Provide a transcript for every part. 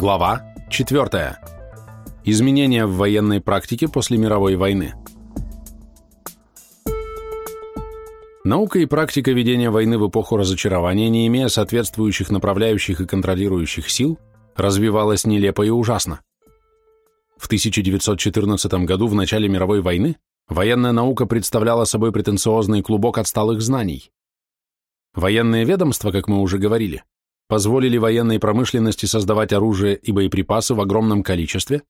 Глава 4. Изменения в военной практике после мировой войны. Наука и практика ведения войны в эпоху разочарования, не имея соответствующих направляющих и контролирующих сил, развивалась нелепо и ужасно. В 1914 году, в начале мировой войны, военная наука представляла собой претенциозный клубок отсталых знаний. Военные ведомства, как мы уже говорили, позволили военной промышленности создавать оружие и боеприпасы в огромном количестве,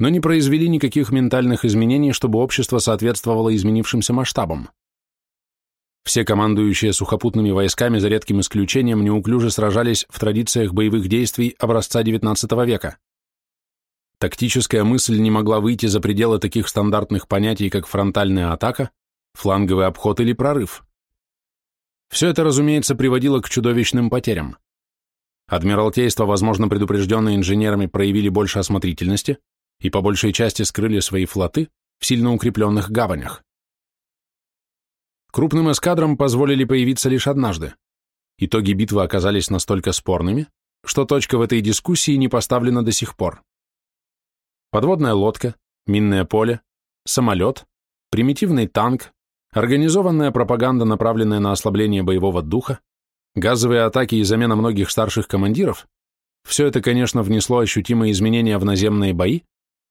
но не произвели никаких ментальных изменений, чтобы общество соответствовало изменившимся масштабам. Все командующие сухопутными войсками, за редким исключением, неуклюже сражались в традициях боевых действий образца XIX века. Тактическая мысль не могла выйти за пределы таких стандартных понятий, как фронтальная атака, фланговый обход или прорыв. Все это, разумеется, приводило к чудовищным потерям. Адмиралтейство, возможно, предупрежденные инженерами, проявили больше осмотрительности и по большей части скрыли свои флоты в сильно укрепленных гаванях. Крупным эскадрам позволили появиться лишь однажды. Итоги битвы оказались настолько спорными, что точка в этой дискуссии не поставлена до сих пор. Подводная лодка, минное поле, самолет, примитивный танк, организованная пропаганда, направленная на ослабление боевого духа, Газовые атаки и замена многих старших командиров – все это, конечно, внесло ощутимые изменения в наземные бои,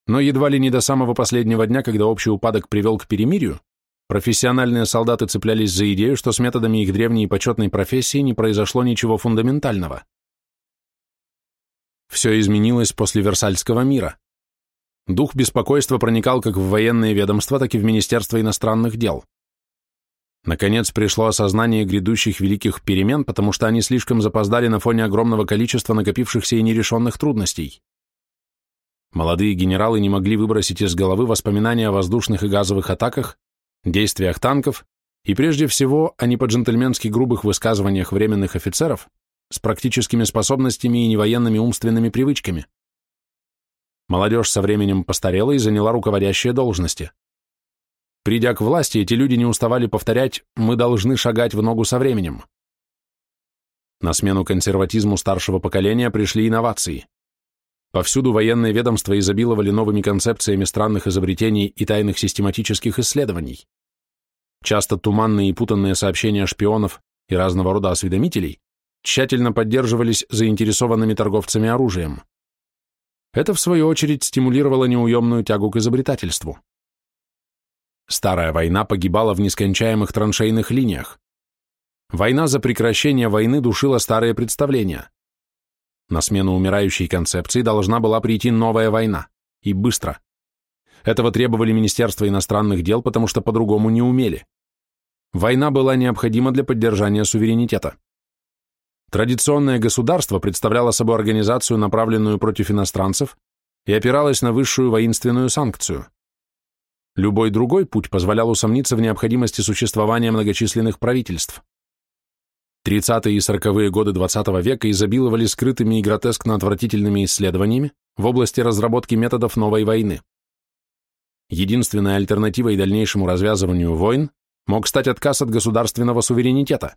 но едва ли не до самого последнего дня, когда общий упадок привел к перемирию, профессиональные солдаты цеплялись за идею, что с методами их древней и почетной профессии не произошло ничего фундаментального. Все изменилось после Версальского мира. Дух беспокойства проникал как в военные ведомства, так и в Министерство иностранных дел. Наконец пришло осознание грядущих великих перемен, потому что они слишком запоздали на фоне огромного количества накопившихся и нерешенных трудностей. Молодые генералы не могли выбросить из головы воспоминания о воздушных и газовых атаках, действиях танков и прежде всего о не по-джентльменски грубых высказываниях временных офицеров с практическими способностями и невоенными умственными привычками. Молодежь со временем постарела и заняла руководящие должности. Придя к власти, эти люди не уставали повторять «мы должны шагать в ногу со временем». На смену консерватизму старшего поколения пришли инновации. Повсюду военные ведомства изобиловали новыми концепциями странных изобретений и тайных систематических исследований. Часто туманные и путанные сообщения шпионов и разного рода осведомителей тщательно поддерживались заинтересованными торговцами оружием. Это, в свою очередь, стимулировало неуемную тягу к изобретательству. Старая война погибала в нескончаемых траншейных линиях. Война за прекращение войны душила старые представления. На смену умирающей концепции должна была прийти новая война. И быстро. Этого требовали Министерство иностранных дел, потому что по-другому не умели. Война была необходима для поддержания суверенитета. Традиционное государство представляло собой организацию, направленную против иностранцев, и опиралось на высшую воинственную санкцию – Любой другой путь позволял усомниться в необходимости существования многочисленных правительств. 30-е и 40-е годы XX -го века изобиловали скрытыми и гротескно отвратительными исследованиями в области разработки методов новой войны. Единственной альтернативой дальнейшему развязыванию войн мог стать отказ от государственного суверенитета,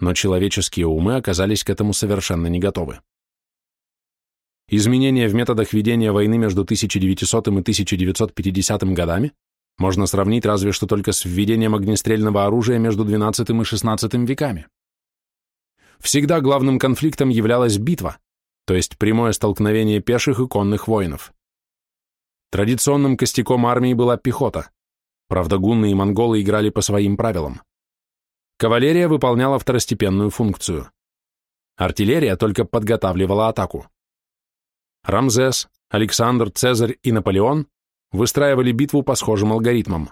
но человеческие умы оказались к этому совершенно не готовы. Изменения в методах ведения войны между 1900 и 1950 годами можно сравнить разве что только с введением огнестрельного оружия между XII и XVI веками. Всегда главным конфликтом являлась битва, то есть прямое столкновение пеших и конных воинов. Традиционным костяком армии была пехота, правда гунны и монголы играли по своим правилам. Кавалерия выполняла второстепенную функцию. Артиллерия только подготавливала атаку. Рамзес, Александр, Цезарь и Наполеон выстраивали битву по схожим алгоритмам.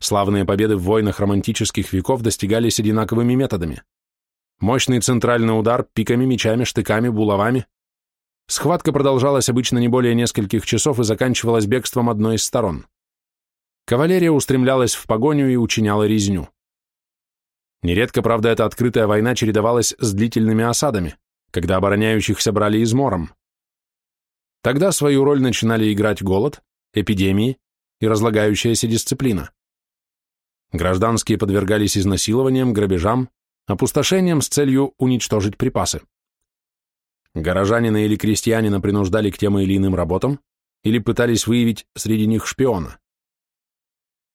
Славные победы в войнах романтических веков достигались одинаковыми методами. Мощный центральный удар пиками, мечами, штыками, булавами. Схватка продолжалась обычно не более нескольких часов и заканчивалась бегством одной из сторон. Кавалерия устремлялась в погоню и учиняла резню. Нередко, правда, эта открытая война чередовалась с длительными осадами, когда обороняющихся брали измором. Тогда свою роль начинали играть голод, эпидемии и разлагающаяся дисциплина. Гражданские подвергались изнасилованиям, грабежам, опустошениям с целью уничтожить припасы. Горожанина или крестьянина принуждали к тем или иным работам или пытались выявить среди них шпиона.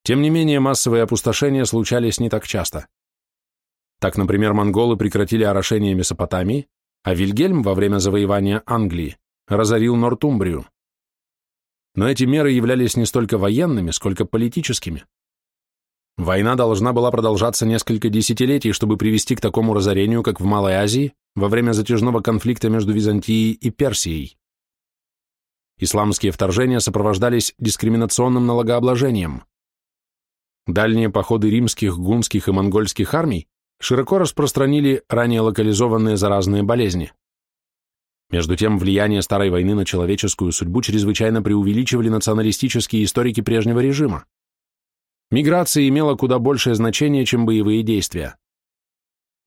Тем не менее, массовые опустошения случались не так часто. Так, например, монголы прекратили орошение Месопотамии, а Вильгельм во время завоевания Англии разорил Нортумбрию. Но эти меры являлись не столько военными, сколько политическими. Война должна была продолжаться несколько десятилетий, чтобы привести к такому разорению, как в Малой Азии во время затяжного конфликта между Византией и Персией. Исламские вторжения сопровождались дискриминационным налогообложением. Дальние походы римских, гунских и монгольских армий широко распространили ранее локализованные заразные болезни. Между тем, влияние Старой войны на человеческую судьбу чрезвычайно преувеличивали националистические историки прежнего режима. Миграция имела куда большее значение, чем боевые действия.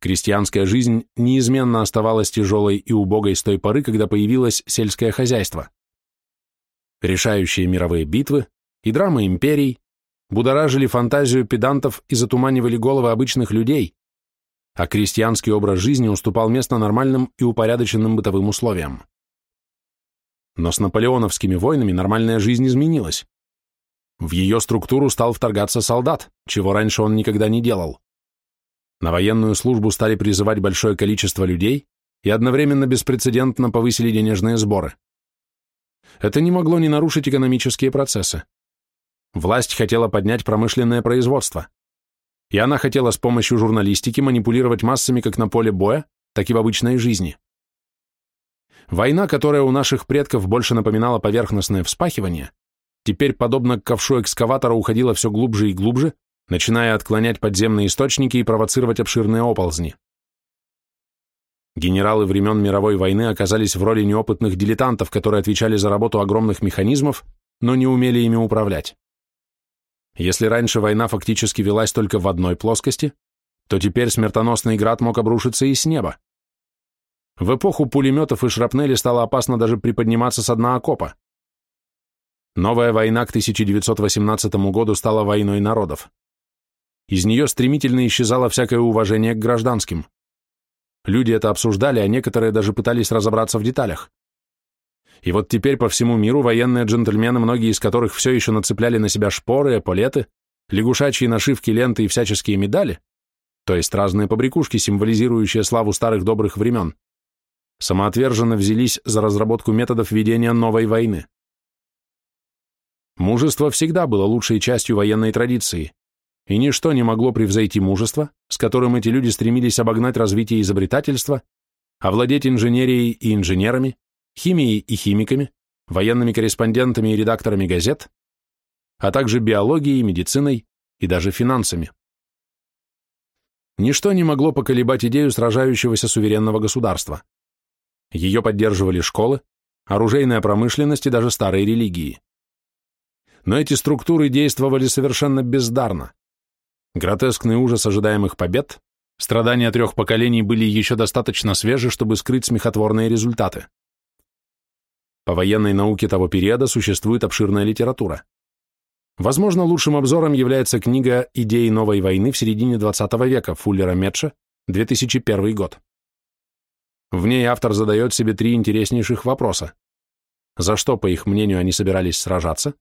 Крестьянская жизнь неизменно оставалась тяжелой и убогой с той поры, когда появилось сельское хозяйство. Решающие мировые битвы и драмы империй будоражили фантазию педантов и затуманивали головы обычных людей, а крестьянский образ жизни уступал место нормальным и упорядоченным бытовым условиям. Но с наполеоновскими войнами нормальная жизнь изменилась. В ее структуру стал вторгаться солдат, чего раньше он никогда не делал. На военную службу стали призывать большое количество людей и одновременно беспрецедентно повысили денежные сборы. Это не могло не нарушить экономические процессы. Власть хотела поднять промышленное производство. И она хотела с помощью журналистики манипулировать массами как на поле боя, так и в обычной жизни. Война, которая у наших предков больше напоминала поверхностное вспахивание, теперь, подобно ковшу экскаватора, уходила все глубже и глубже, начиная отклонять подземные источники и провоцировать обширные оползни. Генералы времен мировой войны оказались в роли неопытных дилетантов, которые отвечали за работу огромных механизмов, но не умели ими управлять. Если раньше война фактически велась только в одной плоскости, то теперь смертоносный град мог обрушиться и с неба. В эпоху пулеметов и шрапнели стало опасно даже приподниматься с дна окопа. Новая война к 1918 году стала войной народов. Из нее стремительно исчезало всякое уважение к гражданским. Люди это обсуждали, а некоторые даже пытались разобраться в деталях. И вот теперь по всему миру военные джентльмены, многие из которых все еще нацепляли на себя шпоры, эполеты, лягушачьи нашивки, ленты и всяческие медали, то есть разные побрякушки, символизирующие славу старых добрых времен, самоотверженно взялись за разработку методов ведения новой войны. Мужество всегда было лучшей частью военной традиции, и ничто не могло превзойти мужество, с которым эти люди стремились обогнать развитие изобретательства, овладеть инженерией и инженерами, химией и химиками, военными корреспондентами и редакторами газет, а также биологией, медициной и даже финансами. Ничто не могло поколебать идею сражающегося суверенного государства. Ее поддерживали школы, оружейная промышленность и даже старые религии но эти структуры действовали совершенно бездарно. Гротескный ужас ожидаемых побед, страдания трех поколений были еще достаточно свежи, чтобы скрыть смехотворные результаты. По военной науке того периода существует обширная литература. Возможно, лучшим обзором является книга «Идеи новой войны» в середине XX века Фуллера Метша, 2001 год. В ней автор задает себе три интереснейших вопроса. За что, по их мнению, они собирались сражаться?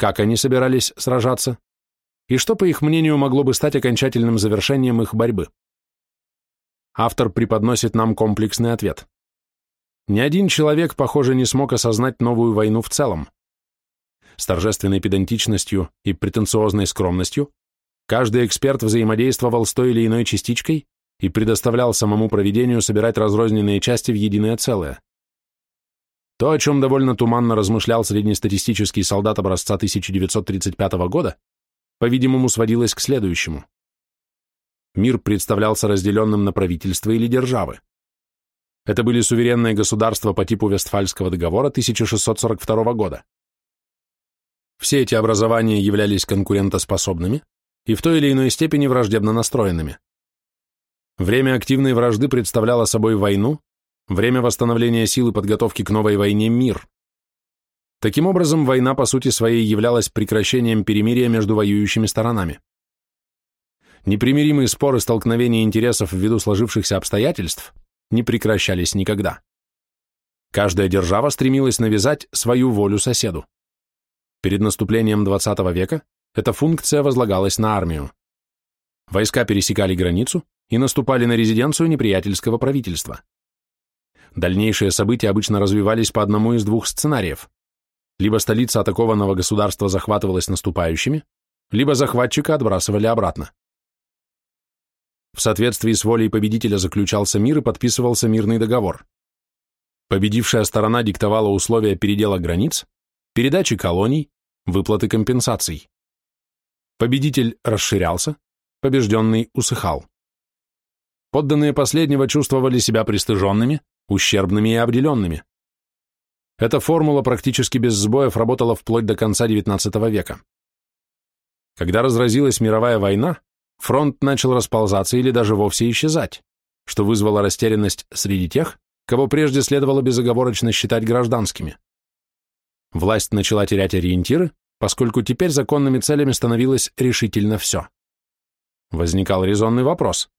как они собирались сражаться, и что, по их мнению, могло бы стать окончательным завершением их борьбы. Автор преподносит нам комплексный ответ. Ни один человек, похоже, не смог осознать новую войну в целом. С торжественной педантичностью и претенциозной скромностью каждый эксперт взаимодействовал с той или иной частичкой и предоставлял самому проведению собирать разрозненные части в единое целое. То, о чем довольно туманно размышлял среднестатистический солдат образца 1935 года, по-видимому, сводилось к следующему. Мир представлялся разделенным на правительства или державы. Это были суверенные государства по типу Вестфальского договора 1642 года. Все эти образования являлись конкурентоспособными и в той или иной степени враждебно настроенными. Время активной вражды представляло собой войну, Время восстановления сил и подготовки к новой войне – мир. Таким образом, война по сути своей являлась прекращением перемирия между воюющими сторонами. Непримиримые споры столкновения интересов ввиду сложившихся обстоятельств не прекращались никогда. Каждая держава стремилась навязать свою волю соседу. Перед наступлением XX века эта функция возлагалась на армию. Войска пересекали границу и наступали на резиденцию неприятельского правительства. Дальнейшие события обычно развивались по одному из двух сценариев. Либо столица атакованного государства захватывалась наступающими, либо захватчика отбрасывали обратно. В соответствии с волей победителя заключался мир и подписывался мирный договор. Победившая сторона диктовала условия передела границ, передачи колоний, выплаты компенсаций. Победитель расширялся, побежденный усыхал. Подданные последнего чувствовали себя пристыженными, ущербными и обделенными. Эта формула практически без сбоев работала вплоть до конца XIX века. Когда разразилась мировая война, фронт начал расползаться или даже вовсе исчезать, что вызвало растерянность среди тех, кого прежде следовало безоговорочно считать гражданскими. Власть начала терять ориентиры, поскольку теперь законными целями становилось решительно все. Возникал резонный вопрос.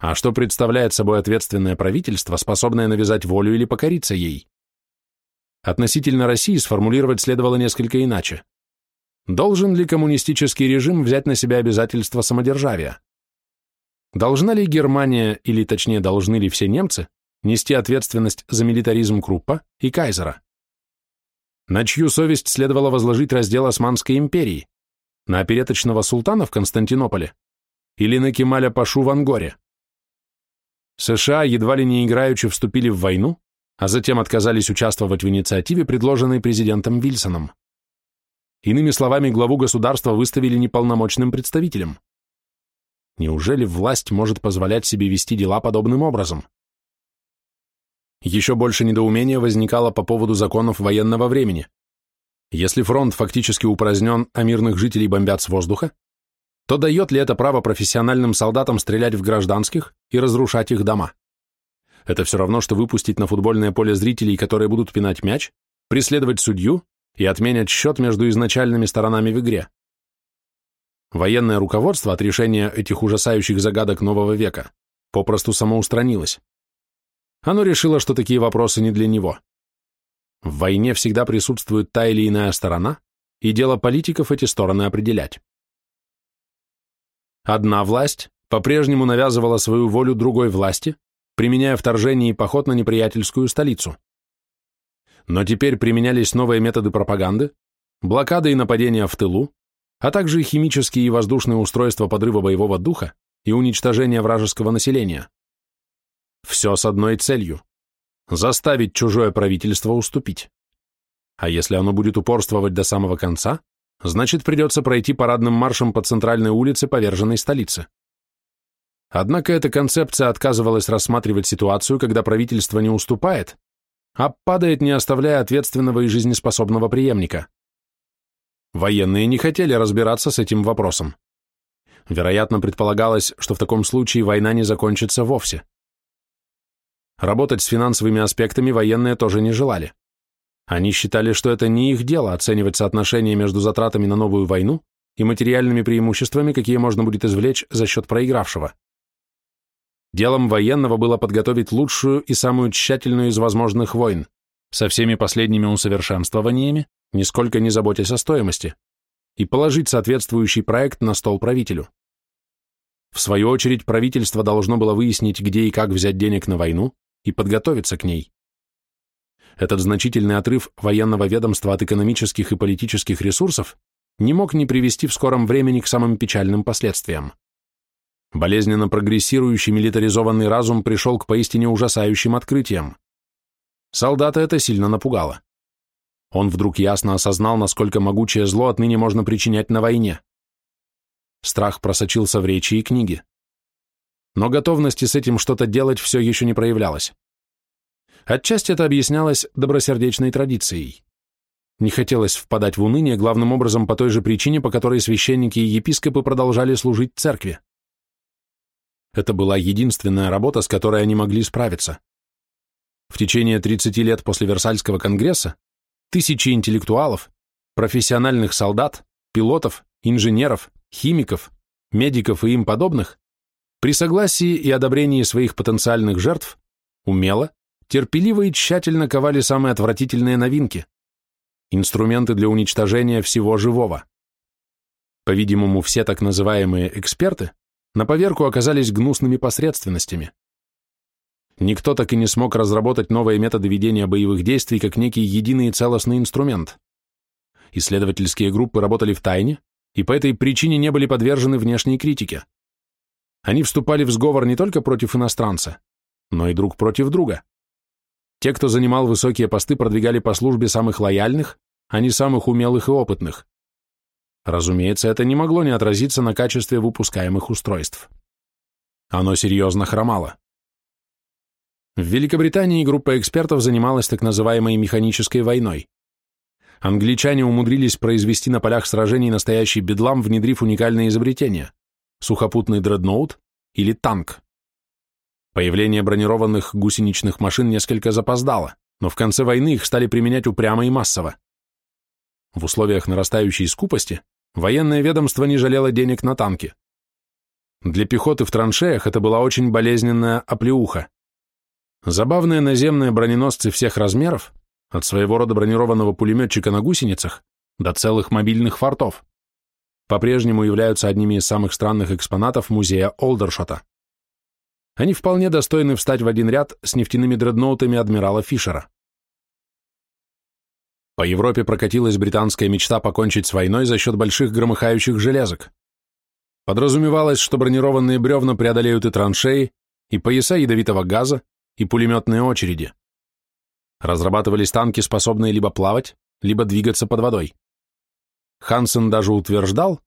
А что представляет собой ответственное правительство, способное навязать волю или покориться ей? Относительно России сформулировать следовало несколько иначе. Должен ли коммунистический режим взять на себя обязательства самодержавия? Должна ли Германия, или точнее должны ли все немцы, нести ответственность за милитаризм Круппа и Кайзера? На чью совесть следовало возложить раздел Османской империи? На опереточного султана в Константинополе? Или на Кемаля Пашу в Ангоре? США едва ли не играючи вступили в войну, а затем отказались участвовать в инициативе, предложенной президентом Вильсоном. Иными словами, главу государства выставили неполномочным представителем. Неужели власть может позволять себе вести дела подобным образом? Еще больше недоумения возникало по поводу законов военного времени. Если фронт фактически упразднен, а мирных жителей бомбят с воздуха, то дает ли это право профессиональным солдатам стрелять в гражданских и разрушать их дома? Это все равно, что выпустить на футбольное поле зрителей, которые будут пинать мяч, преследовать судью и отменять счет между изначальными сторонами в игре. Военное руководство от решения этих ужасающих загадок нового века попросту самоустранилось. Оно решило, что такие вопросы не для него. В войне всегда присутствует та или иная сторона, и дело политиков эти стороны определять. Одна власть по-прежнему навязывала свою волю другой власти, применяя вторжение и поход на неприятельскую столицу. Но теперь применялись новые методы пропаганды, блокады и нападения в тылу, а также химические и воздушные устройства подрыва боевого духа и уничтожения вражеского населения. Все с одной целью – заставить чужое правительство уступить. А если оно будет упорствовать до самого конца, значит придется пройти парадным маршем по центральной улице поверженной столицы. Однако эта концепция отказывалась рассматривать ситуацию, когда правительство не уступает, а не оставляя ответственного и жизнеспособного преемника. Военные не хотели разбираться с этим вопросом. Вероятно, предполагалось, что в таком случае война не закончится вовсе. Работать с финансовыми аспектами военные тоже не желали. Они считали, что это не их дело оценивать соотношение между затратами на новую войну и материальными преимуществами, какие можно будет извлечь за счет проигравшего. Делом военного было подготовить лучшую и самую тщательную из возможных войн, со всеми последними усовершенствованиями, нисколько не заботясь о стоимости, и положить соответствующий проект на стол правителю. В свою очередь, правительство должно было выяснить, где и как взять денег на войну и подготовиться к ней. Этот значительный отрыв военного ведомства от экономических и политических ресурсов не мог не привести в скором времени к самым печальным последствиям. Болезненно прогрессирующий милитаризованный разум пришел к поистине ужасающим открытиям. Солдата это сильно напугало. Он вдруг ясно осознал, насколько могучее зло отныне можно причинять на войне. Страх просочился в речи и книги. Но готовности с этим что-то делать все еще не проявлялось. Отчасти это объяснялось добросердечной традицией. Не хотелось впадать в уныние главным образом по той же причине, по которой священники и епископы продолжали служить церкви. Это была единственная работа, с которой они могли справиться. В течение 30 лет после Версальского конгресса тысячи интеллектуалов, профессиональных солдат, пилотов, инженеров, химиков, медиков и им подобных при согласии и одобрении своих потенциальных жертв умело, терпеливо и тщательно ковали самые отвратительные новинки – инструменты для уничтожения всего живого. По-видимому, все так называемые эксперты на поверку оказались гнусными посредственностями. Никто так и не смог разработать новые методы ведения боевых действий как некий единый и целостный инструмент. Исследовательские группы работали в тайне и по этой причине не были подвержены внешней критике. Они вступали в сговор не только против иностранца, но и друг против друга. Те, кто занимал высокие посты, продвигали по службе самых лояльных, а не самых умелых и опытных. Разумеется, это не могло не отразиться на качестве выпускаемых устройств. Оно серьезно хромало. В Великобритании группа экспертов занималась так называемой механической войной. Англичане умудрились произвести на полях сражений настоящий бедлам, внедрив уникальное изобретение – сухопутный дредноут или танк. Появление бронированных гусеничных машин несколько запоздало, но в конце войны их стали применять упрямо и массово. В условиях нарастающей скупости военное ведомство не жалело денег на танки. Для пехоты в траншеях это была очень болезненная оплеуха. Забавные наземные броненосцы всех размеров, от своего рода бронированного пулеметчика на гусеницах до целых мобильных фортов, по-прежнему являются одними из самых странных экспонатов музея Олдершота. Они вполне достойны встать в один ряд с нефтяными дредноутами адмирала Фишера. По Европе прокатилась британская мечта покончить с войной за счет больших громыхающих железок. Подразумевалось, что бронированные бревна преодолеют и траншеи, и пояса ядовитого газа, и пулеметные очереди. Разрабатывались танки, способные либо плавать, либо двигаться под водой. Хансен даже утверждал,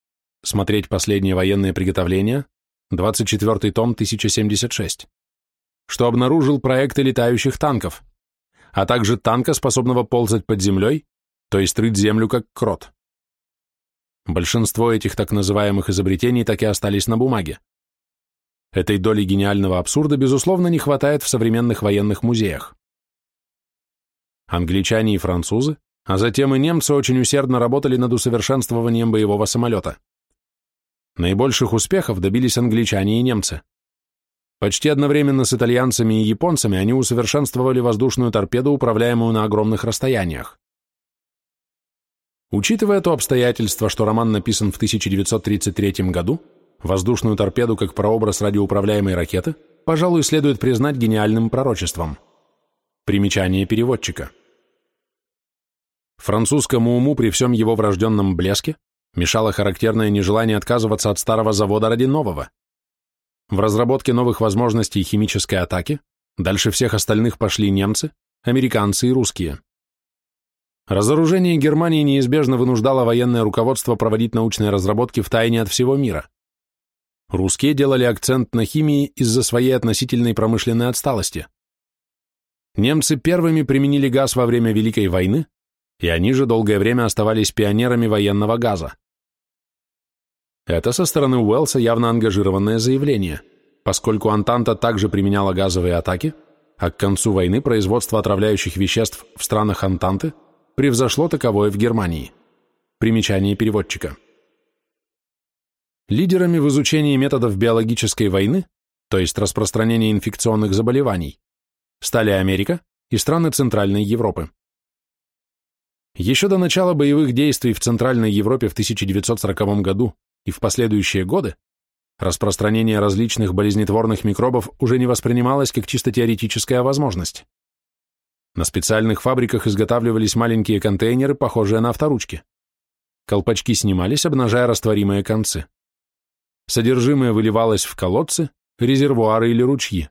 смотреть последние военные приготовления, 24 том 1076, что обнаружил проекты летающих танков, а также танка, способного ползать под землей, то есть рыть землю как крот. Большинство этих так называемых изобретений так и остались на бумаге. Этой доли гениального абсурда, безусловно, не хватает в современных военных музеях. Англичане и французы, а затем и немцы очень усердно работали над усовершенствованием боевого самолета. Наибольших успехов добились англичане и немцы. Почти одновременно с итальянцами и японцами они усовершенствовали воздушную торпеду, управляемую на огромных расстояниях. Учитывая то обстоятельство, что роман написан в 1933 году, воздушную торпеду как прообраз радиоуправляемой ракеты, пожалуй, следует признать гениальным пророчеством. Примечание переводчика. Французскому уму при всем его врожденном блеске мешало характерное нежелание отказываться от старого завода ради нового. В разработке новых возможностей химической атаки дальше всех остальных пошли немцы, американцы и русские. Разоружение Германии неизбежно вынуждало военное руководство проводить научные разработки в тайне от всего мира. Русские делали акцент на химии из-за своей относительной промышленной отсталости. Немцы первыми применили газ во время Великой войны, и они же долгое время оставались пионерами военного газа. Это со стороны Уэллса явно ангажированное заявление, поскольку Антанта также применяла газовые атаки, а к концу войны производство отравляющих веществ в странах Антанты превзошло таковое в Германии. Примечание переводчика. Лидерами в изучении методов биологической войны, то есть распространения инфекционных заболеваний, стали Америка и страны Центральной Европы. Еще до начала боевых действий в Центральной Европе в 1940 году и в последующие годы распространение различных болезнетворных микробов уже не воспринималось как чисто теоретическая возможность. На специальных фабриках изготавливались маленькие контейнеры, похожие на авторучки. Колпачки снимались, обнажая растворимые концы. Содержимое выливалось в колодцы, резервуары или ручьи.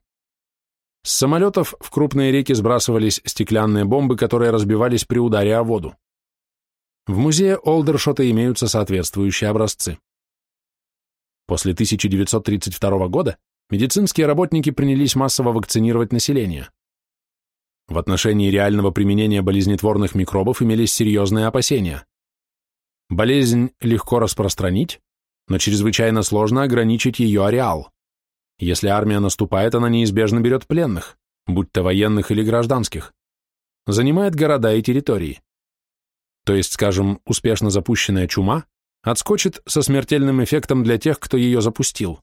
С самолетов в крупные реки сбрасывались стеклянные бомбы, которые разбивались при ударе о воду. В музее Олдершота имеются соответствующие образцы. После 1932 года медицинские работники принялись массово вакцинировать население. В отношении реального применения болезнетворных микробов имелись серьезные опасения. Болезнь легко распространить, но чрезвычайно сложно ограничить ее ареал. Если армия наступает, она неизбежно берет пленных, будь то военных или гражданских, занимает города и территории. То есть, скажем, успешно запущенная чума отскочит со смертельным эффектом для тех, кто ее запустил.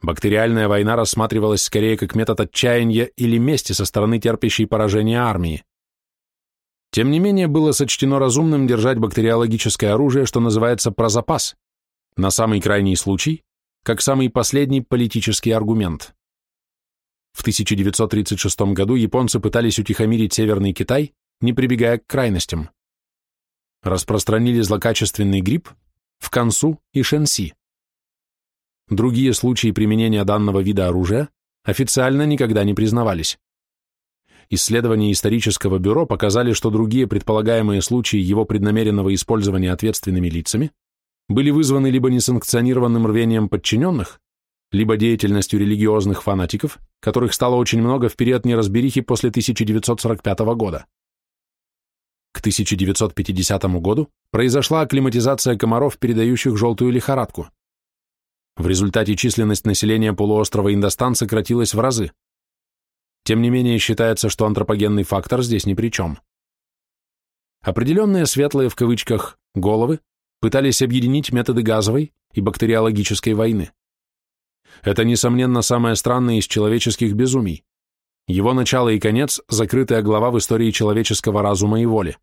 Бактериальная война рассматривалась скорее как метод отчаяния или мести со стороны терпящей поражение армии. Тем не менее, было сочтено разумным держать бактериологическое оружие, что называется, про запас, на самый крайний случай, как самый последний политический аргумент. В 1936 году японцы пытались утихомирить Северный Китай, не прибегая к крайностям. Распространили злокачественный грипп в Кансу и Шэньси. Другие случаи применения данного вида оружия официально никогда не признавались. Исследования исторического бюро показали, что другие предполагаемые случаи его преднамеренного использования ответственными лицами были вызваны либо несанкционированным рвением подчиненных, либо деятельностью религиозных фанатиков, которых стало очень много в период неразберихи после 1945 года. К 1950 году произошла акклиматизация комаров, передающих желтую лихорадку. В результате численность населения полуострова Индостан сократилась в разы. Тем не менее, считается, что антропогенный фактор здесь ни при чем. Определенные светлые в кавычках головы пытались объединить методы газовой и бактериологической войны. Это, несомненно, самое странное из человеческих безумий. Его начало и конец – закрытая глава в истории человеческого разума и воли.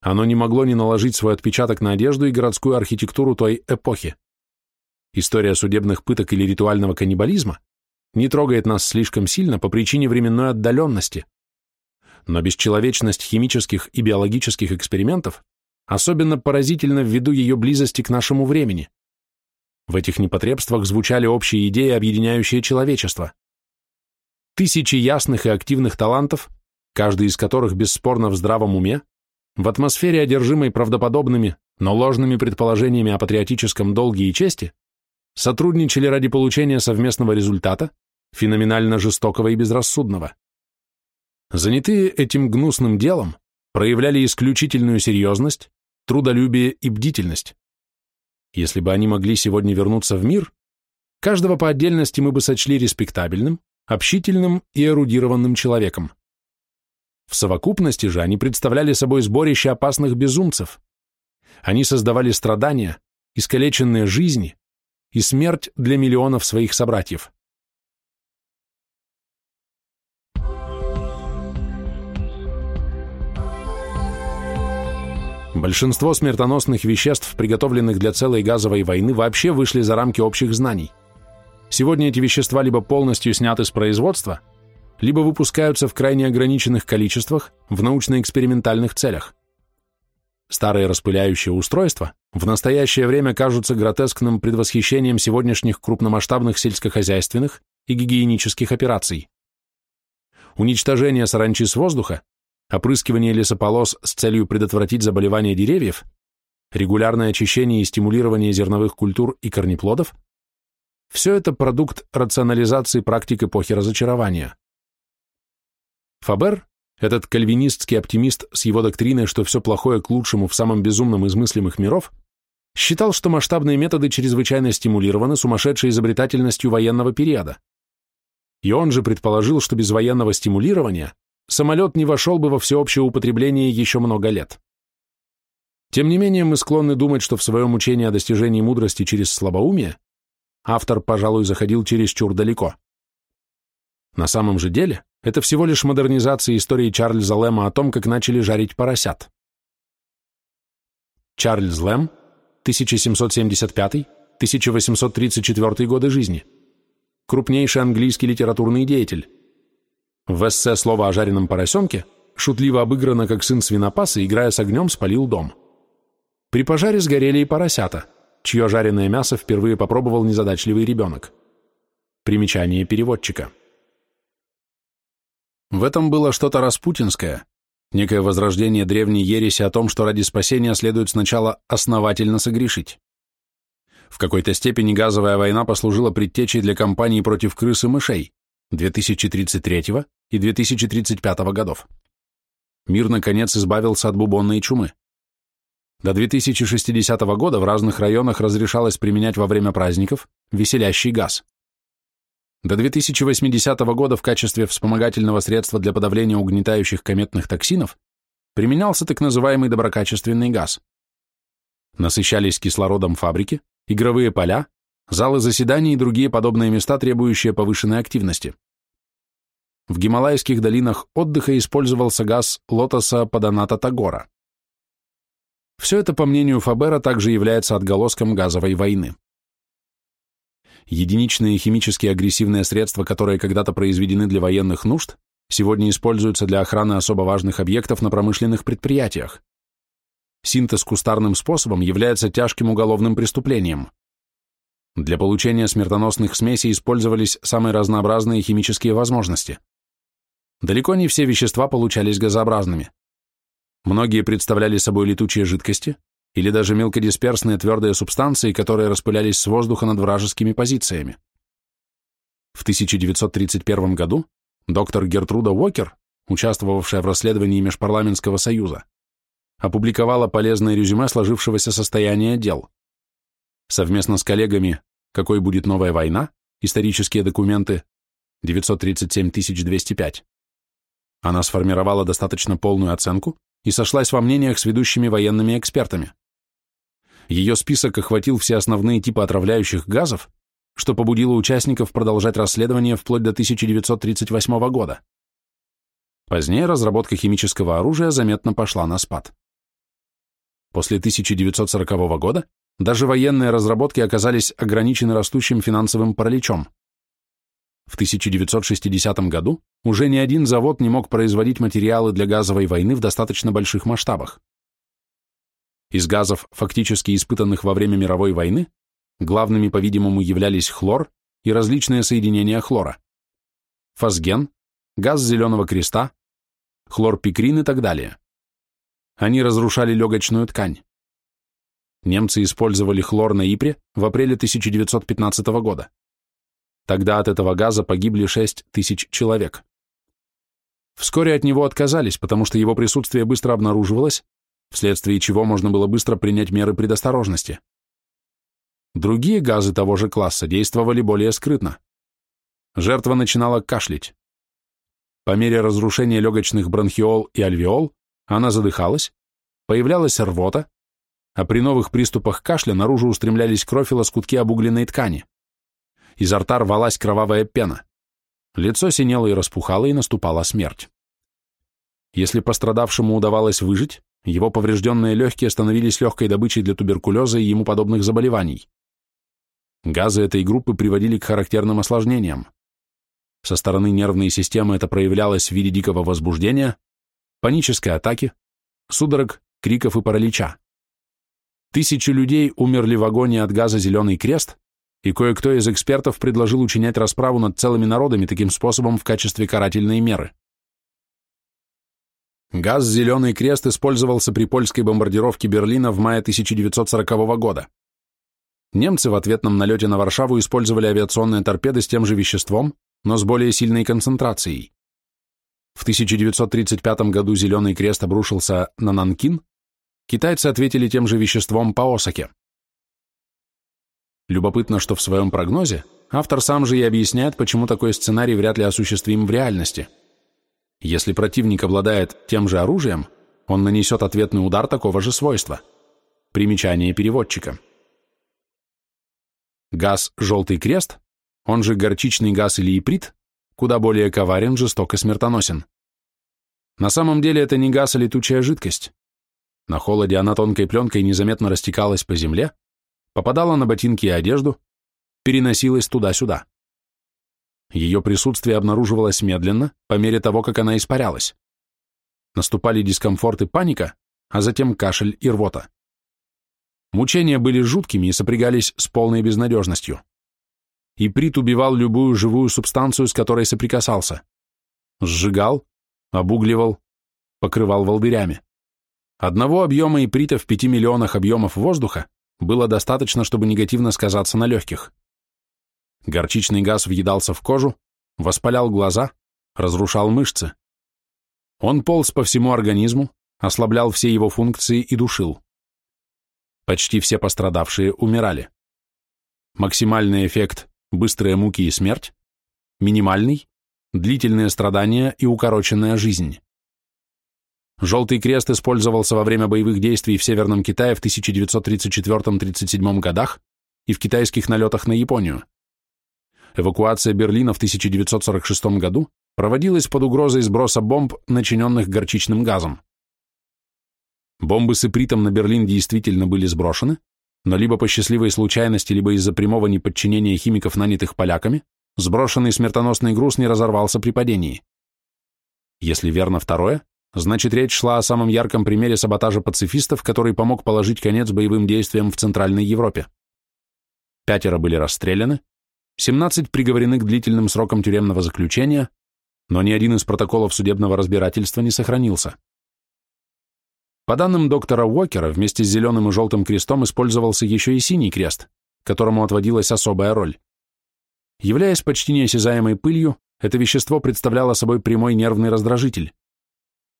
Оно не могло не наложить свой отпечаток на одежду и городскую архитектуру той эпохи. История судебных пыток или ритуального каннибализма не трогает нас слишком сильно по причине временной отдаленности. Но бесчеловечность химических и биологических экспериментов особенно поразительна ввиду ее близости к нашему времени. В этих непотребствах звучали общие идеи, объединяющие человечество. Тысячи ясных и активных талантов, каждый из которых бесспорно в здравом уме, в атмосфере, одержимой правдоподобными, но ложными предположениями о патриотическом долге и чести, сотрудничали ради получения совместного результата, феноменально жестокого и безрассудного. Занятые этим гнусным делом, проявляли исключительную серьезность, трудолюбие и бдительность. Если бы они могли сегодня вернуться в мир, каждого по отдельности мы бы сочли респектабельным, общительным и эрудированным человеком. В совокупности же они представляли собой сборище опасных безумцев. Они создавали страдания, искалеченные жизни и смерть для миллионов своих собратьев. Большинство смертоносных веществ, приготовленных для целой газовой войны, вообще вышли за рамки общих знаний. Сегодня эти вещества либо полностью сняты с производства, либо выпускаются в крайне ограниченных количествах в научно-экспериментальных целях. Старые распыляющие устройства в настоящее время кажутся гротескным предвосхищением сегодняшних крупномасштабных сельскохозяйственных и гигиенических операций. Уничтожение саранчи с воздуха опрыскивание лесополос с целью предотвратить заболевания деревьев, регулярное очищение и стимулирование зерновых культур и корнеплодов – все это продукт рационализации практик эпохи разочарования. Фабер, этот кальвинистский оптимист с его доктриной, что все плохое к лучшему в самом безумном из мыслимых миров, считал, что масштабные методы чрезвычайно стимулированы сумасшедшей изобретательностью военного периода. И он же предположил, что без военного стимулирования самолет не вошел бы во всеобщее употребление еще много лет. Тем не менее, мы склонны думать, что в своем учении о достижении мудрости через слабоумие автор, пожалуй, заходил чересчур далеко. На самом же деле, это всего лишь модернизация истории Чарльза Лэма о том, как начали жарить поросят. Чарльз Лэм, 1775-1834 годы жизни, крупнейший английский литературный деятель, в эссе слово о жареном поросенке шутливо обыграно, как сын свинопаса, играя с огнем, спалил дом. При пожаре сгорели и поросята, чье жареное мясо впервые попробовал незадачливый ребенок. Примечание переводчика. В этом было что-то распутинское, некое возрождение древней ереси о том, что ради спасения следует сначала основательно согрешить. В какой-то степени газовая война послужила предтечей для кампании против крыс и мышей 2033 и 2035 годов. Мир, наконец, избавился от бубонной чумы. До 2060 года в разных районах разрешалось применять во время праздников веселящий газ. До 2080 года в качестве вспомогательного средства для подавления угнетающих кометных токсинов применялся так называемый доброкачественный газ. Насыщались кислородом фабрики, игровые поля, залы заседаний и другие подобные места, требующие повышенной активности. В гималайских долинах отдыха использовался газ лотоса Паданата Тагора. Все это, по мнению Фабера, также является отголоском газовой войны. Единичные химически агрессивные средства, которые когда-то произведены для военных нужд, сегодня используются для охраны особо важных объектов на промышленных предприятиях. Синтез кустарным способом является тяжким уголовным преступлением. Для получения смертоносных смесей использовались самые разнообразные химические возможности. Далеко не все вещества получались газообразными. Многие представляли собой летучие жидкости или даже мелкодисперсные твердые субстанции, которые распылялись с воздуха над вражескими позициями. В 1931 году доктор Гертруда Уокер, участвовавшая в расследовании Межпарламентского союза, опубликовала полезное резюме сложившегося состояния дел. Совместно с коллегами «Какой будет новая война?» исторические документы 937205 она сформировала достаточно полную оценку и сошлась во мнениях с ведущими военными экспертами. Ее список охватил все основные типы отравляющих газов, что побудило участников продолжать расследование вплоть до 1938 года. Позднее разработка химического оружия заметно пошла на спад. После 1940 года даже военные разработки оказались ограничены растущим финансовым параличом. В 1960 году уже ни один завод не мог производить материалы для газовой войны в достаточно больших масштабах. Из газов, фактически испытанных во время мировой войны, главными, по-видимому, являлись хлор и различные соединения хлора. Фосген, газ зеленого креста, хлорпикрин и так далее. Они разрушали легочную ткань. Немцы использовали хлор на Ипре в апреле 1915 года. Тогда от этого газа погибли 6 тысяч человек. Вскоре от него отказались, потому что его присутствие быстро обнаруживалось, вследствие чего можно было быстро принять меры предосторожности. Другие газы того же класса действовали более скрытно. Жертва начинала кашлять. По мере разрушения легочных бронхиол и альвеол она задыхалась, появлялась рвота, а при новых приступах кашля наружу устремлялись кровь и лоскутки обугленной ткани. Изо рта рвалась кровавая пена. Лицо синело и распухало, и наступала смерть. Если пострадавшему удавалось выжить, его поврежденные легкие становились легкой добычей для туберкулеза и ему подобных заболеваний. Газы этой группы приводили к характерным осложнениям. Со стороны нервной системы это проявлялось в виде дикого возбуждения, панической атаки, судорог, криков и паралича. Тысячи людей умерли в вагоне от газа «Зеленый крест», и кое-кто из экспертов предложил учинять расправу над целыми народами таким способом в качестве карательной меры. Газ «Зеленый крест» использовался при польской бомбардировке Берлина в мае 1940 года. Немцы в ответном налете на Варшаву использовали авиационные торпеды с тем же веществом, но с более сильной концентрацией. В 1935 году «Зеленый крест» обрушился на Нанкин, китайцы ответили тем же веществом по Осаке. Любопытно, что в своем прогнозе автор сам же и объясняет, почему такой сценарий вряд ли осуществим в реальности. Если противник обладает тем же оружием, он нанесет ответный удар такого же свойства. Примечание переводчика. Газ «желтый крест», он же горчичный газ или иприт, куда более коварен, жесток и смертоносен. На самом деле это не газ, а летучая жидкость. На холоде она тонкой пленкой незаметно растекалась по земле, попадала на ботинки и одежду, переносилась туда-сюда. Ее присутствие обнаруживалось медленно, по мере того, как она испарялась. Наступали дискомфорт и паника, а затем кашель и рвота. Мучения были жуткими и сопрягались с полной безнадежностью. Иприт убивал любую живую субстанцию, с которой соприкасался. Сжигал, обугливал, покрывал волдырями. Одного объема иприта в пяти миллионах объемов воздуха было достаточно, чтобы негативно сказаться на легких. Горчичный газ въедался в кожу, воспалял глаза, разрушал мышцы. Он полз по всему организму, ослаблял все его функции и душил. Почти все пострадавшие умирали. Максимальный эффект – быстрые муки и смерть, минимальный – длительные страдания и укороченная жизнь. Желтый крест использовался во время боевых действий в Северном Китае в 1934-37 годах и в китайских налетах на Японию. Эвакуация Берлина в 1946 году проводилась под угрозой сброса бомб, начиненных горчичным газом. Бомбы с ипритом на Берлин действительно были сброшены, но либо по счастливой случайности, либо из-за прямого неподчинения химиков, нанятых поляками, сброшенный смертоносный груз не разорвался при падении. Если верно второе, значит речь шла о самом ярком примере саботажа пацифистов, который помог положить конец боевым действиям в Центральной Европе. Пятеро были расстреляны, 17 приговорены к длительным срокам тюремного заключения, но ни один из протоколов судебного разбирательства не сохранился. По данным доктора Уокера, вместе с зеленым и желтым крестом использовался еще и синий крест, которому отводилась особая роль. Являясь почти неосязаемой пылью, это вещество представляло собой прямой нервный раздражитель.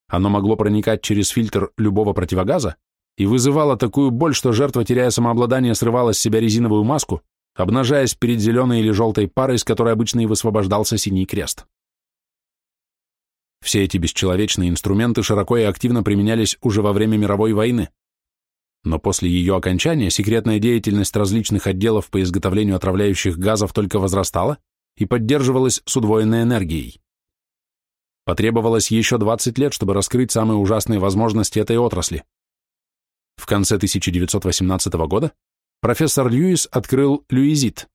Оно могло проникать через фильтр любого противогаза и вызывало такую боль, что жертва, теряя самообладание, срывала с себя резиновую маску, обнажаясь перед зеленой или желтой парой, из которой обычно и высвобождался синий крест. Все эти бесчеловечные инструменты широко и активно применялись уже во время мировой войны. Но после ее окончания секретная деятельность различных отделов по изготовлению отравляющих газов только возрастала и поддерживалась с удвоенной энергией. Потребовалось еще 20 лет, чтобы раскрыть самые ужасные возможности этой отрасли. В конце 1918 года профессор Льюис открыл люизит,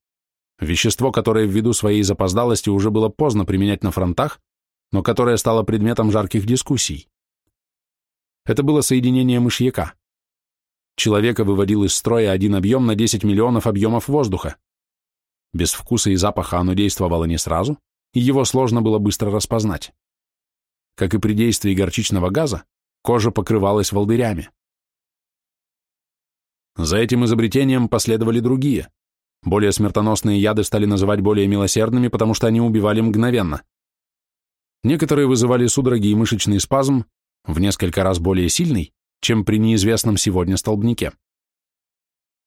вещество, которое ввиду своей запоздалости уже было поздно применять на фронтах, но которое стало предметом жарких дискуссий. Это было соединение мышьяка. Человека выводил из строя один объем на 10 миллионов объемов воздуха. Без вкуса и запаха оно действовало не сразу, и его сложно было быстро распознать. Как и при действии горчичного газа, кожа покрывалась волдырями. За этим изобретением последовали другие. Более смертоносные яды стали называть более милосердными, потому что они убивали мгновенно. Некоторые вызывали судороги и мышечный спазм, в несколько раз более сильный, чем при неизвестном сегодня столбнике.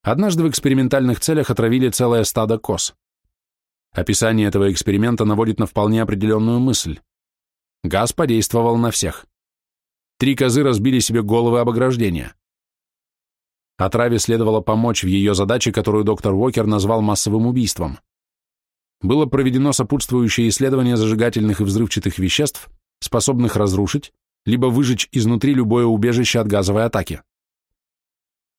Однажды в экспериментальных целях отравили целое стадо коз. Описание этого эксперимента наводит на вполне определенную мысль. Газ подействовал на всех. Три козы разбили себе головы об ограждение. Отраве следовало помочь в ее задаче, которую доктор Уокер назвал массовым убийством было проведено сопутствующее исследование зажигательных и взрывчатых веществ, способных разрушить, либо выжечь изнутри любое убежище от газовой атаки.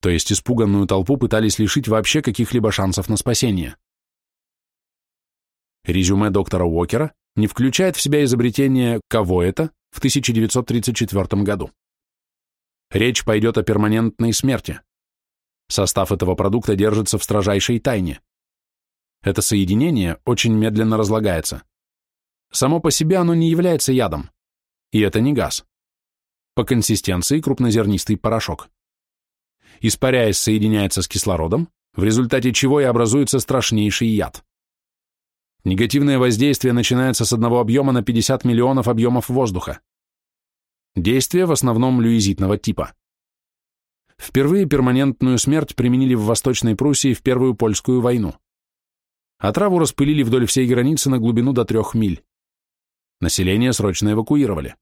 То есть испуганную толпу пытались лишить вообще каких-либо шансов на спасение. Резюме доктора Уокера не включает в себя изобретение «Кого это?» в 1934 году. Речь пойдет о перманентной смерти. Состав этого продукта держится в строжайшей тайне. Это соединение очень медленно разлагается. Само по себе оно не является ядом. И это не газ. По консистенции крупнозернистый порошок. Испаряясь, соединяется с кислородом, в результате чего и образуется страшнейший яд. Негативное воздействие начинается с одного объема на 50 миллионов объемов воздуха. Действие в основном люизитного типа. Впервые перманентную смерть применили в Восточной Пруссии в Первую Польскую войну. Отраву а распылили вдоль всей границы на глубину до трех миль. Население срочно эвакуировали.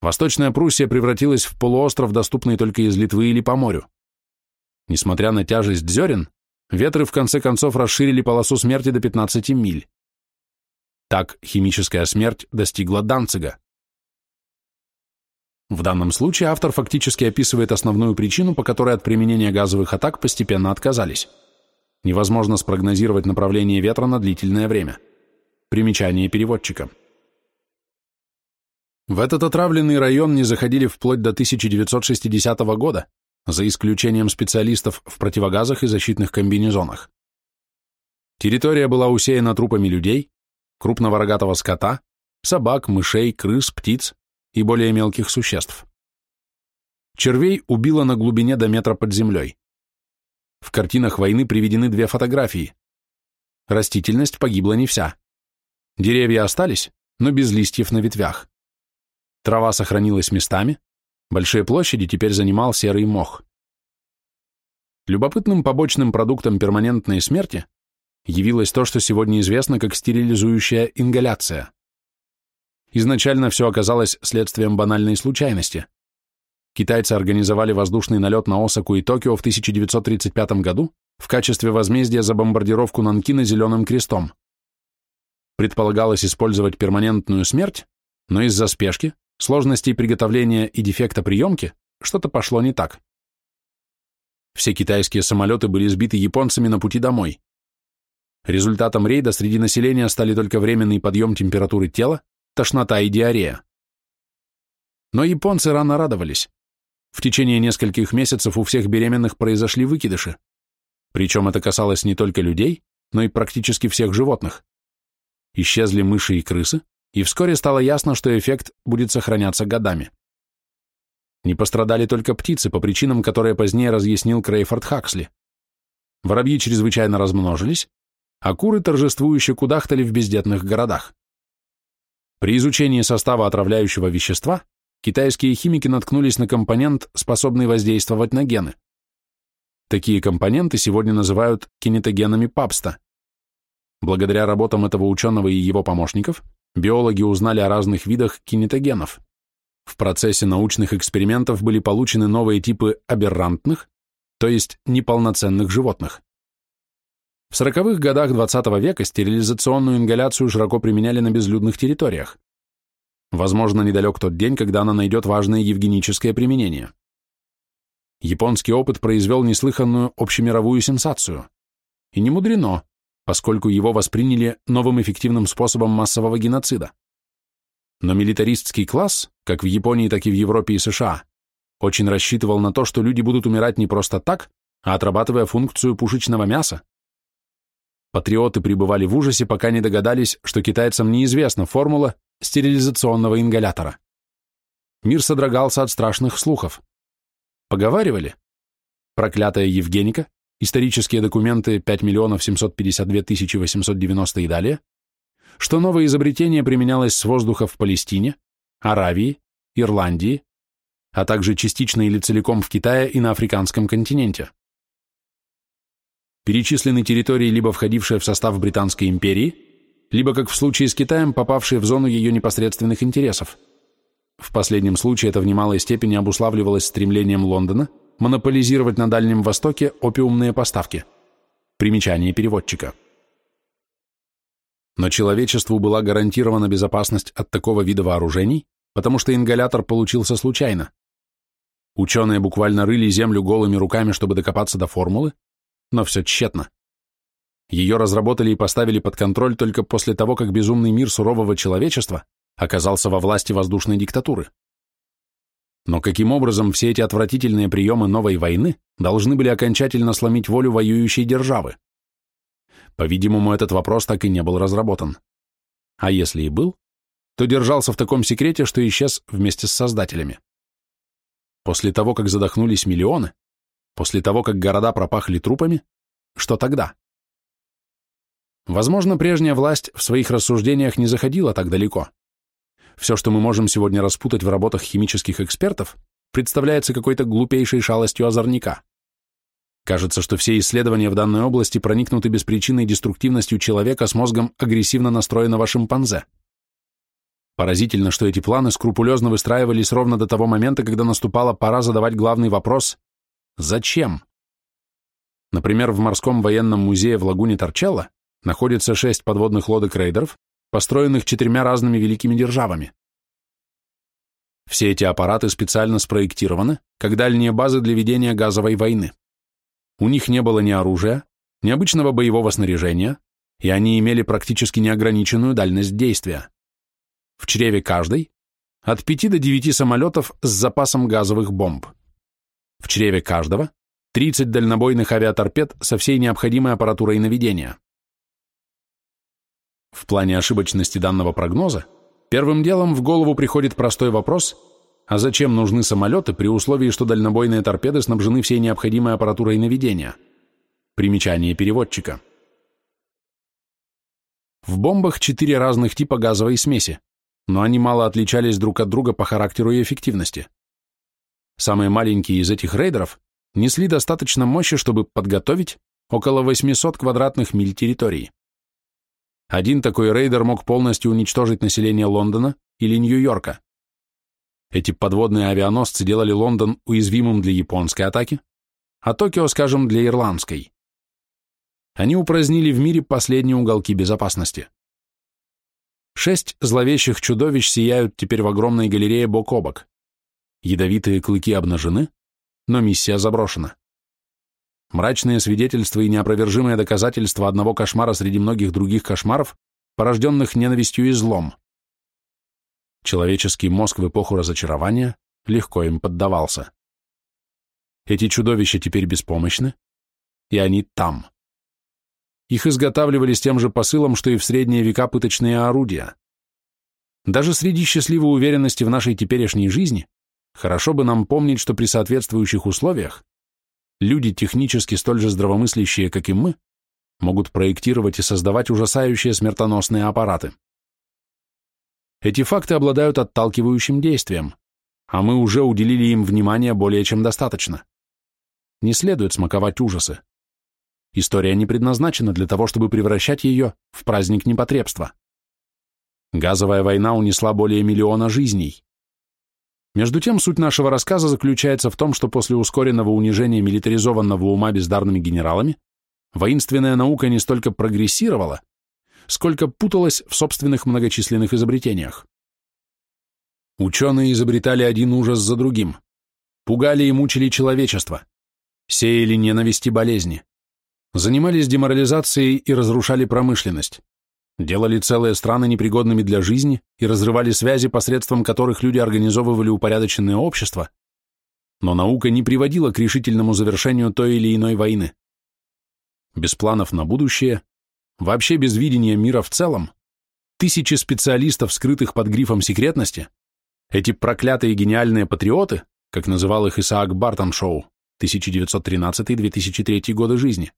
Восточная Пруссия превратилась в полуостров, доступный только из Литвы или по морю. Несмотря на тяжесть зерен, ветры в конце концов расширили полосу смерти до 15 миль. Так химическая смерть достигла Данцига. В данном случае автор фактически описывает основную причину, по которой от применения газовых атак постепенно отказались. Невозможно спрогнозировать направление ветра на длительное время. Примечание переводчика. В этот отравленный район не заходили вплоть до 1960 года, за исключением специалистов в противогазах и защитных комбинезонах. Территория была усеяна трупами людей, крупного рогатого скота, собак, мышей, крыс, птиц и более мелких существ. Червей убило на глубине до метра под землей. В картинах войны приведены две фотографии. Растительность погибла не вся. Деревья остались, но без листьев на ветвях. Трава сохранилась местами, большие площади теперь занимал серый мох. Любопытным побочным продуктом перманентной смерти явилось то, что сегодня известно как стерилизующая ингаляция. Изначально все оказалось следствием банальной случайности. Китайцы организовали воздушный налет на Осаку и Токио в 1935 году в качестве возмездия за бомбардировку Нанкина зеленым крестом. Предполагалось использовать перманентную смерть, но из-за спешки, сложностей приготовления и дефекта приемки что-то пошло не так. Все китайские самолеты были сбиты японцами на пути домой. Результатом рейда среди населения стали только временный подъем температуры тела, тошнота и диарея. Но японцы рано радовались. В течение нескольких месяцев у всех беременных произошли выкидыши. Причем это касалось не только людей, но и практически всех животных. Исчезли мыши и крысы, и вскоре стало ясно, что эффект будет сохраняться годами. Не пострадали только птицы по причинам, которые позднее разъяснил Крейфорд Хаксли. Воробьи чрезвычайно размножились, а куры торжествующе кудахтали в бездетных городах. При изучении состава отравляющего вещества китайские химики наткнулись на компонент, способный воздействовать на гены. Такие компоненты сегодня называют кинетогенами Папста. Благодаря работам этого ученого и его помощников, биологи узнали о разных видах кинетогенов. В процессе научных экспериментов были получены новые типы аберрантных, то есть неполноценных животных. В 40-х годах XX -го века стерилизационную ингаляцию широко применяли на безлюдных территориях. Возможно, недалек тот день, когда она найдет важное евгеническое применение. Японский опыт произвел неслыханную общемировую сенсацию. И не мудрено, поскольку его восприняли новым эффективным способом массового геноцида. Но милитаристский класс, как в Японии, так и в Европе и США, очень рассчитывал на то, что люди будут умирать не просто так, а отрабатывая функцию пушечного мяса. Патриоты пребывали в ужасе, пока не догадались, что китайцам неизвестна формула стерилизационного ингалятора. Мир содрогался от страшных слухов. Поговаривали. Проклятая Евгеника, исторические документы 5 миллионов 752 тысячи 890 и далее, что новое изобретение применялось с воздуха в Палестине, Аравии, Ирландии, а также частично или целиком в Китае и на африканском континенте. Перечислены территории, либо входившие в состав Британской империи, либо, как в случае с Китаем, попавшие в зону ее непосредственных интересов. В последнем случае это в немалой степени обуславливалось стремлением Лондона монополизировать на Дальнем Востоке опиумные поставки. Примечание переводчика. Но человечеству была гарантирована безопасность от такого вида вооружений, потому что ингалятор получился случайно. Ученые буквально рыли землю голыми руками, чтобы докопаться до формулы, но все тщетно. Ее разработали и поставили под контроль только после того, как безумный мир сурового человечества оказался во власти воздушной диктатуры. Но каким образом все эти отвратительные приемы новой войны должны были окончательно сломить волю воюющей державы? По-видимому, этот вопрос так и не был разработан. А если и был, то держался в таком секрете, что исчез вместе с создателями. После того, как задохнулись миллионы, после того, как города пропахли трупами, что тогда? Возможно, прежняя власть в своих рассуждениях не заходила так далеко. Все, что мы можем сегодня распутать в работах химических экспертов, представляется какой-то глупейшей шалостью озорника. Кажется, что все исследования в данной области проникнуты беспричинной деструктивностью человека с мозгом агрессивно настроенного шимпанзе. Поразительно, что эти планы скрупулезно выстраивались ровно до того момента, когда наступала пора задавать главный вопрос «Зачем?». Например, в морском военном музее в лагуне Торчелло находится шесть подводных лодок-рейдеров, построенных четырьмя разными великими державами. Все эти аппараты специально спроектированы как дальние базы для ведения газовой войны. У них не было ни оружия, ни обычного боевого снаряжения, и они имели практически неограниченную дальность действия. В чреве каждой от 5 до 9 самолетов с запасом газовых бомб. В чреве каждого 30 дальнобойных авиаторпед со всей необходимой аппаратурой наведения. В плане ошибочности данного прогноза первым делом в голову приходит простой вопрос – а зачем нужны самолеты при условии, что дальнобойные торпеды снабжены всей необходимой аппаратурой наведения? Примечание переводчика. В бомбах четыре разных типа газовой смеси, но они мало отличались друг от друга по характеру и эффективности. Самые маленькие из этих рейдеров несли достаточно мощи, чтобы подготовить около 800 квадратных миль территории. Один такой рейдер мог полностью уничтожить население Лондона или Нью-Йорка. Эти подводные авианосцы делали Лондон уязвимым для японской атаки, а Токио, скажем, для ирландской. они упразднили в мире последние уголки безопасности. Шесть зловещих чудовищ сияют теперь в огромной галерее бок о бок. Ядовитые клыки обнажены, но миссия заброшена. Мрачные свидетельства и неопровержимые доказательства одного кошмара среди многих других кошмаров, порожденных ненавистью и злом. Человеческий мозг в эпоху разочарования легко им поддавался. Эти чудовища теперь беспомощны, и они там. Их изготавливали с тем же посылом, что и в средние века пыточные орудия. Даже среди счастливой уверенности в нашей теперешней жизни хорошо бы нам помнить, что при соответствующих условиях люди, технически столь же здравомыслящие, как и мы, могут проектировать и создавать ужасающие смертоносные аппараты. Эти факты обладают отталкивающим действием, а мы уже уделили им внимание более чем достаточно. Не следует смаковать ужасы. История не предназначена для того, чтобы превращать ее в праздник непотребства. Газовая война унесла более миллиона жизней. Между тем, суть нашего рассказа заключается в том, что после ускоренного унижения милитаризованного ума бездарными генералами, воинственная наука не столько прогрессировала, сколько путалась в собственных многочисленных изобретениях. Ученые изобретали один ужас за другим, пугали и мучили человечество, сеяли ненависть и болезни, занимались деморализацией и разрушали промышленность, делали целые страны непригодными для жизни и разрывали связи, посредством которых люди организовывали упорядоченное общество, но наука не приводила к решительному завершению той или иной войны. Без планов на будущее, вообще без видения мира в целом, тысячи специалистов, скрытых под грифом секретности, эти проклятые гениальные патриоты, как называл их Исаак Бартон-Шоу, 1913-2003 годы жизни,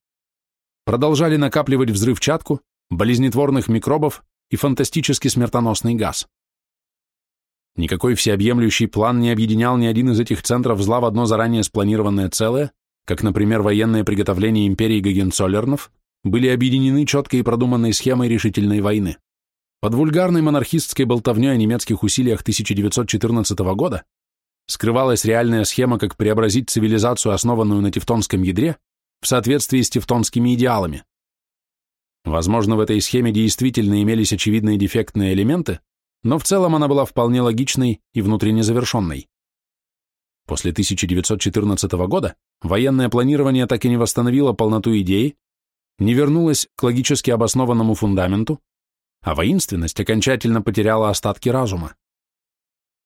продолжали накапливать взрывчатку, болезнетворных микробов и фантастически смертоносный газ. Никакой всеобъемлющий план не объединял ни один из этих центров зла в одно заранее спланированное целое, как, например, военное приготовление империи Гагенцоллернов, были объединены четкой и продуманной схемой решительной войны. Под вульгарной монархистской болтовней о немецких усилиях 1914 года скрывалась реальная схема, как преобразить цивилизацию, основанную на тевтонском ядре, в соответствии с тевтонскими идеалами. Возможно, в этой схеме действительно имелись очевидные дефектные элементы, но в целом она была вполне логичной и внутренне завершенной. После 1914 года военное планирование так и не восстановило полноту идеи, не вернулось к логически обоснованному фундаменту, а воинственность окончательно потеряла остатки разума.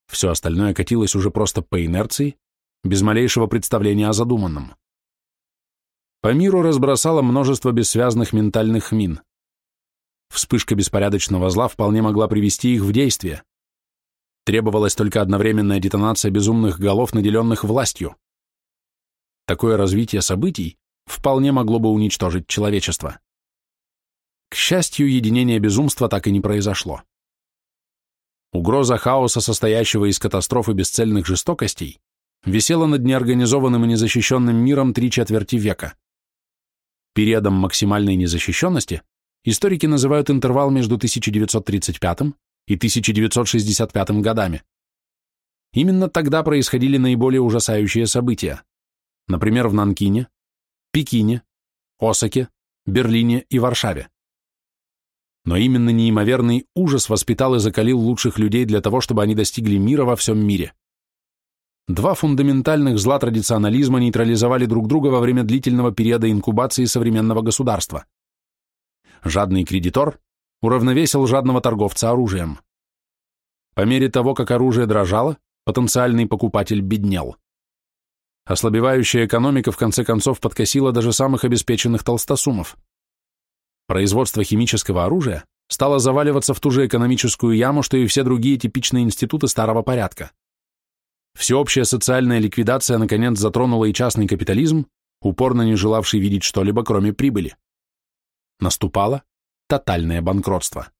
Все остальное катилось уже просто по инерции, без малейшего представления о задуманном. По миру разбросало множество бессвязных ментальных мин. Вспышка беспорядочного зла вполне могла привести их в действие. Требовалась только одновременная детонация безумных голов, наделенных властью. Такое развитие событий вполне могло бы уничтожить человечество. К счастью, единение безумства так и не произошло. Угроза хаоса, состоящего из катастрофы бесцельных жестокостей, висела над неорганизованным и незащищенным миром три четверти века. Периодом максимальной незащищенности историки называют интервал между 1935 и 1965 годами. Именно тогда происходили наиболее ужасающие события. Например, в Нанкине, Пекине, Осаке, Берлине и Варшаве. Но именно неимоверный ужас воспитал и закалил лучших людей для того, чтобы они достигли мира во всем мире. Два фундаментальных зла традиционализма нейтрализовали друг друга во время длительного периода инкубации современного государства. Жадный кредитор уравновесил жадного торговца оружием. По мере того, как оружие дрожало, потенциальный покупатель беднел. Ослабевающая экономика в конце концов подкосила даже самых обеспеченных толстосумов. Производство химического оружия стало заваливаться в ту же экономическую яму, что и все другие типичные институты старого порядка. Всеобщая социальная ликвидация наконец затронула и частный капитализм, упорно не желавший видеть что-либо, кроме прибыли. Наступало тотальное банкротство.